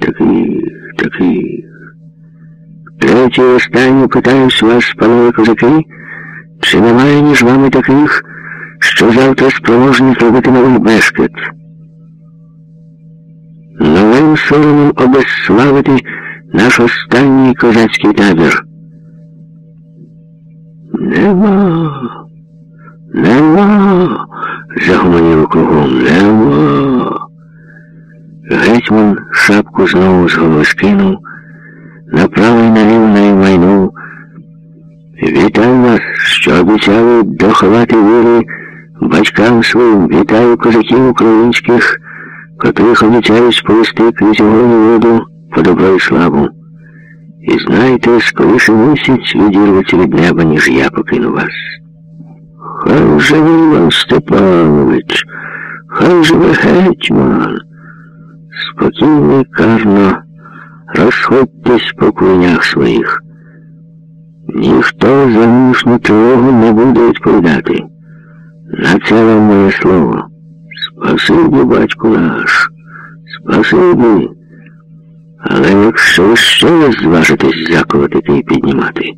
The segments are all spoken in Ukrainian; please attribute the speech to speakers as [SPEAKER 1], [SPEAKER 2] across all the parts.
[SPEAKER 1] Таких, таких. Третє останнє питаюсь вас, панове козаки, чи немає між вами таких, що завтра спроможні зробити новий бешкет? Новим соромом обезславити наш останній козацький табір. Нема, нема, загомоніло кругом, нема. Гетьман шапку знову з голови скинув, направо й наліво майнув. Вітаю вас, що обіцяли доховати віри батькам своїм. Вітаю козаків українських, котрих обіцяють сповести крізь огонь воду по добро і славу. І знаєте, скоріше місяць відірветься від неба, ніж я покину вас. Хай живе Іван Степанович, хай живе гетьман. Спокійно і карно розходьтесь по кунях своїх. Ніхто за нинішню тривогу не буде відповідати. На це вам моє слово. Спасибі, батьку наш, спасибі. Але якщо ви ще раз зважитесь заколотити і піднімати,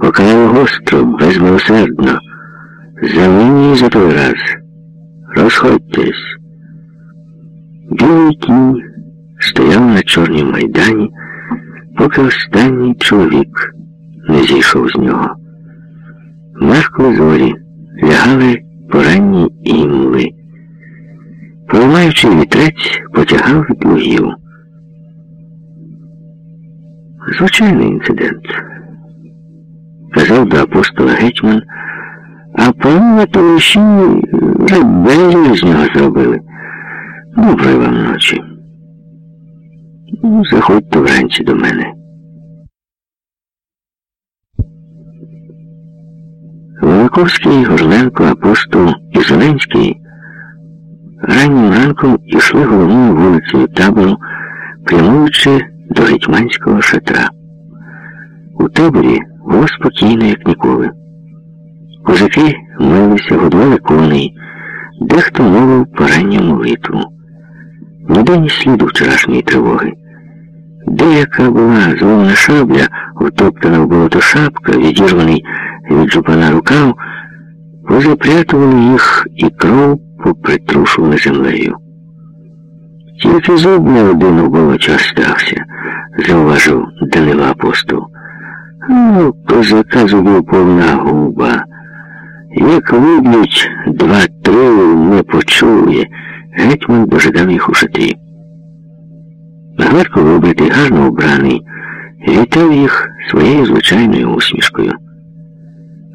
[SPEAKER 1] покараю гостро, безмилосердно, за мені і за той раз. Розходьтесь. Білий кінь стояв на чорнім майдані, поки останній чоловік не зійшов з нього. Меркли зорі лягали поранні імли. Проймаючи вітрець, потягав від лугів. Звичайний інцидент. Казав до апостола гетьман, а панове товариші ребелію з нього зробили. Доброї вам ночі. Ну, заходьте вранці до мене. Великовський, Горленко, Апостол і Зеленський раннім ранком ішли головною вулицею табору, прямуючи до гетьманського шатра. У таборі було спокійно, як ніколи. Козаки милися, годували коней, дехто мовив поранню молитву. Ніде ні сліду вчорашньої тривоги. Деяка була зломана шабля, втоптана в болото шапка, відірваний від жупана рукав, позапрятували їх і кров попритрушували землею. Тільки зуб не один у болоті остався, зауважив Данило апостол. Ну, козака зубів повна губа. Як виб'ють два-три, не почує. Гетьман дожидав їх у шатрі. Гладко вибритий, гарно убраний, вітав їх своєю звичайною усмішкою.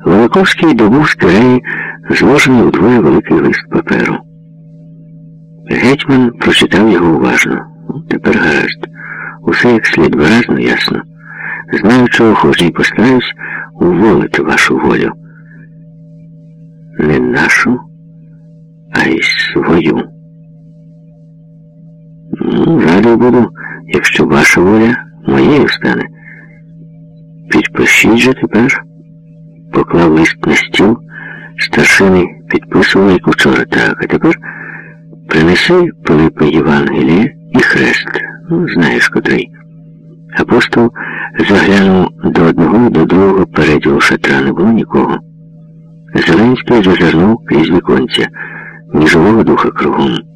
[SPEAKER 1] Волоковський добув з киреї зложений удвоє великий лист паперу. Гетьман прочитав його уважно. Тепер гаразд. Усе як слід виразно, ясно. Знаю, чого хочу і постараюсь уволити вашу волю. Не нашу, а й свою. Ну, радий буду, якщо ваша воля моєю стане. Підпишіть же тепер, поклав лист на стіл, старшини підписував, як вчора так, а тепер принеси Пилипа Євангеліє і хрест. Ну, знаєш котрий. Апостол заглянув до одного до другого переділу шатра, не було нікого. Зеленський зазирнув крізь віконця, ні живого духа кругом.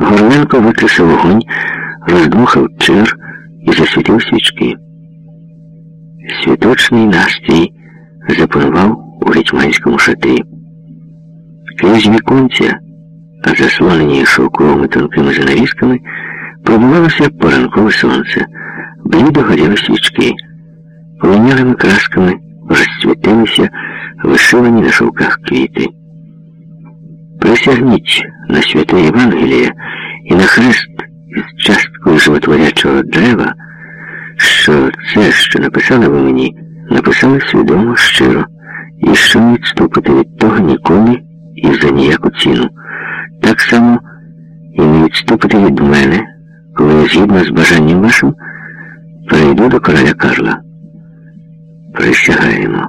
[SPEAKER 1] Горленко викресив вогонь, роздмухав чир і засвітив свічки. Світочний настрій запанував у гетьманському шатрі. Крізь віконця, а заслонені шовковими тонкими занавісками, пробувалося поранкове сонце, блідо горіли свічки, полинялими красками розцвітилися вишивані на шовках квіти. Присягніть на святе Євангеліє і на хрест із часткою животворячого дерева, що це, що написали ви мені, написали свідомо щиро, і що не відступити від того ніколи і за ніяку ціну. Так само і не відступити від мене, коли я згідно з бажанням вашим перейду до короля Карла. Присягаємо,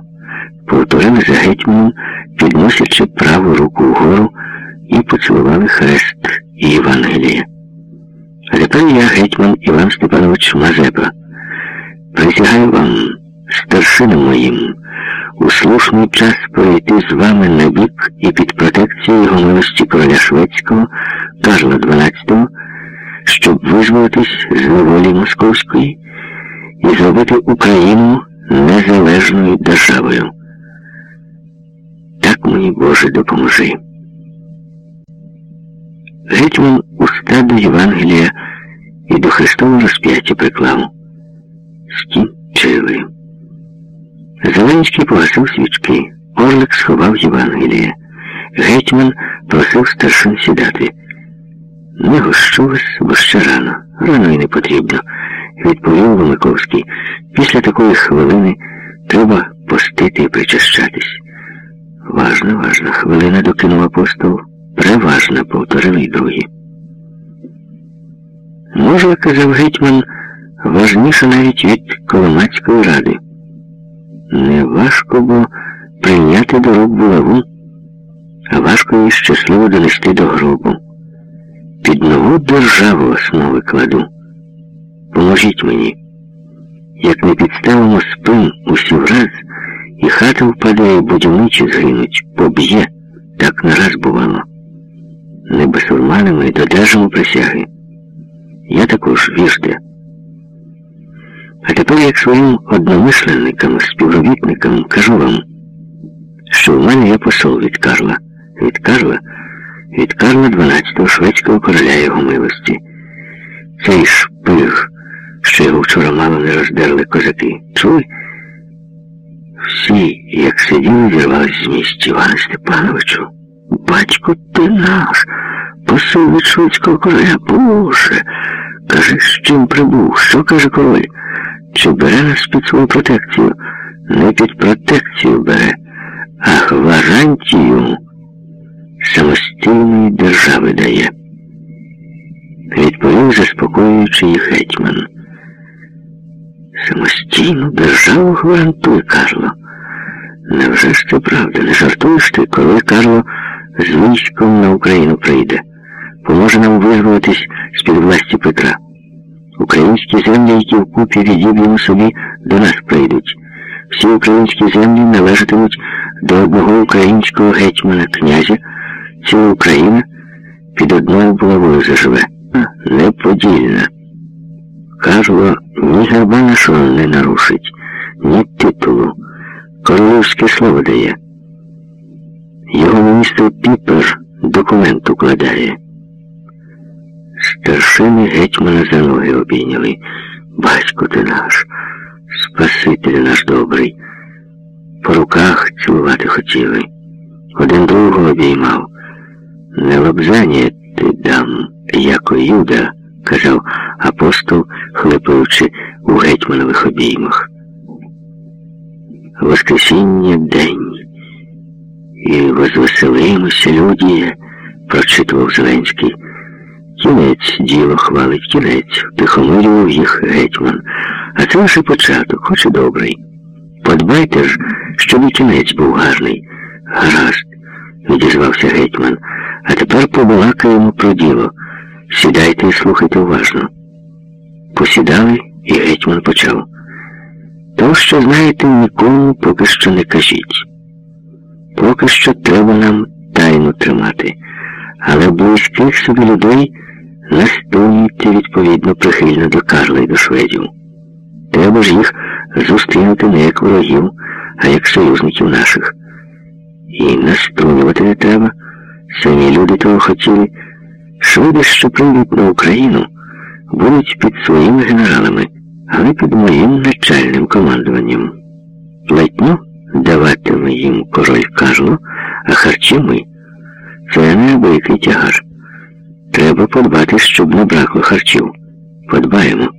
[SPEAKER 1] повторили за гетьманом, підносячи праву руку вгору і поцілували хрест і Євангеліє. А я, гетьман Іван Степанович Мазепа, присягаю вам, старшинам моїм, у слушний час пройти з вами на бік і під протекцією його милості короля Шведського Карла XII, щоб визволитись з неволі московської і зробити Україну незалежною державою. Так мені Боже допоможи. Гетьман уста до Євангелія і до Христового розп'яття приклав. Скінчили. Зеленський погасив свічки, Орлик сховав Євангеліє. Гетьман просив старшин сідати. Не гощу вас, бо ще рано. Рано й не потрібно, відповів Ломиковський. Після такої хвилини треба постити і причащатись. Важно, важно, хвилина докинув апостол. Преважно, повторили й другі. Може, казав гетьман, важніше навіть від Коломацької ради. Не важко бо прийняти до рук булаву, а важко її щасливо донести до гробу. Під нову державу основи кладу. Поможіть мені. Як не підставимо спин усі враз, і хата впаде, і будівничі згинуть, поб'є, так нараз бувало. Не басурманами додержимо присяги. Я також віжде. А тепер, як своїм одномисленникам, співробітникам, кажу вам, що в мене є посол від Карла. Від Карла, від Карла XII, шведського короля його милості. Цей шпиг, що його вчора мало не роздерли козаки. Чули? Всі, як сиділи, зірвались з місць Івана Степановичу. Батько ти наш, посол від шведського короля, Боже. Каже, з чим прибув? Що каже король? Чи бере нас під свою протекцію? Не під протекцію бере, а гарантію самостійної держави дає. Відповів, заспокоюючи їх гетьман. Самостійну державу гарантує Карло. Невже ж це правда? Не жартуєш ти, коли Карло з військом на Україну прийде? Поможе нам визволитись з-під власті Петра. Українські землі, які вкупі відіб'ємо собі, до нас прийдуть. Всі українські землі належатимуть до одного українського гетьмана князя, ціла Україна під одною булавою заживе. Неподільна. Карло ні герба нашого не нарушить, ні титулу. Королівське слово дає. Його міністр Піпер документ укладає. Старшини гетьмана за ноги обійняли. Батько ти наш, Спаситель наш добрий. По руках цілувати хотіли. Один другого обіймав. Не лобзання ти дам, яко Юда, казав апостол, хлипаючи у гетьманових обіймах. Воскресіння день. І возвеселимося люди, прочитував Зеленський. Кінець діло хвалить, кінець, втихомирював їх гетьман. А це лише початок, хоч і добрий. Подбайте ж, щоб і кінець був гарний. Гаразд, відізвався гетьман. А тепер побалакаємо про діло. Сідайте і слухайте уважно. Посідали, і гетьман почав. То, що знаєте, нікому поки що не кажіть. Поки що треба нам тайну тримати, але близьких собі людей настоюйте відповідно прихильно до Карла і до шведів. Треба ж їх зустрінути не як ворогів, а як союзників наших. І настоювати не треба. Самі люди того хотіли. Шведи, що прийдуть на Україну, будуть під своїми генералами, але під моїм начальним командуванням. Платню даватиме їм король Карло, а харчі ми. Це неабиякий тягар. Треба подбати, щоб не бракло харчів. Подбаємо.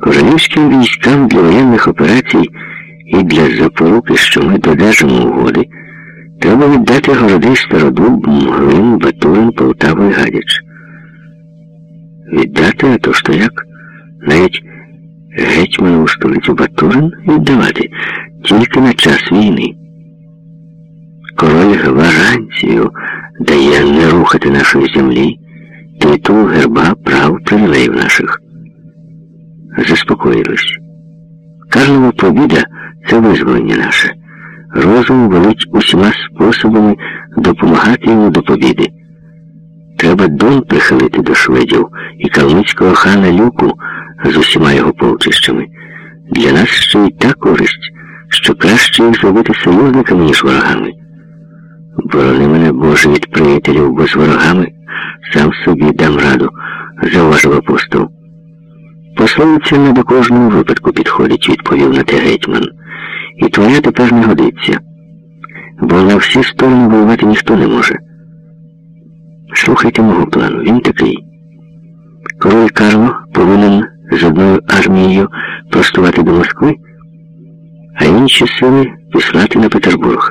[SPEAKER 1] Королівським військам для воєнних операцій і для запоруки, що ми додержимо угоди, треба віддати городи Стародуб, Мглин, Батурин, Полтаву і Гадяч. Віддати, а то що як? Навіть гетьманову столицю Батурин віддавати тільки на час війни. Король гарантію дає не рухати нашої землі титул, герба, прав, привілеїв наших. Заспокоїлись. Карлова побіда це визволення наше. Розум велить усіма способами допомагати йому до побіди. Треба дон прихилити до шведів і калмицького хана Люку з усіма його полчищами. Для нас ще й та користь, що краще їх зробити союзниками, ніж ворогами. Борони мене, Боже, від приятелів, бо з ворогами сам собі дам раду, зауважив апостол. Пословиця не до кожного випадку підходить, відповів на те гетьман. І твоя тепер не годиться, бо на всі сторони воювати ніхто не може. Слухайте мого плану, він такий. Король Карло повинен з одною армією простувати до Москви, а інші сили післати на Петербург,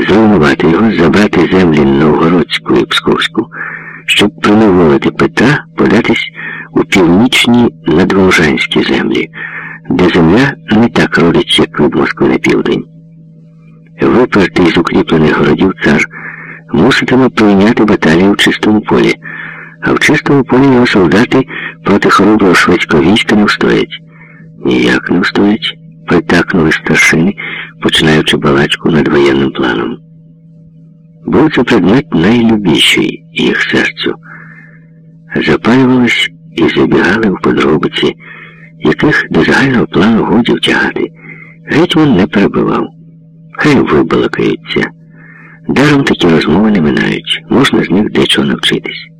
[SPEAKER 1] зруйнувати його, забрати землі Новгородську і Псковську, щоб приневолити Петра, податись у північні надволжанські землі, де земля не так родить, як від Москви на південь. Випертий з укріплених городів цар муситиме прийняти баталію в чистому полі, а в чистому полі його солдати проти хороброго шведського війська не встоять. Ніяк не встоять, притакнули старшини, починаючи балачку над воєнним планом. Був це предмет найлюбіший їх серцю. Запалювались і забігали в подробиці, яких до загального плану годі втягати. Гетьман не перебивав. Хай вибалакаються. Даром такі розмови не минають, можна з них дечого навчитись.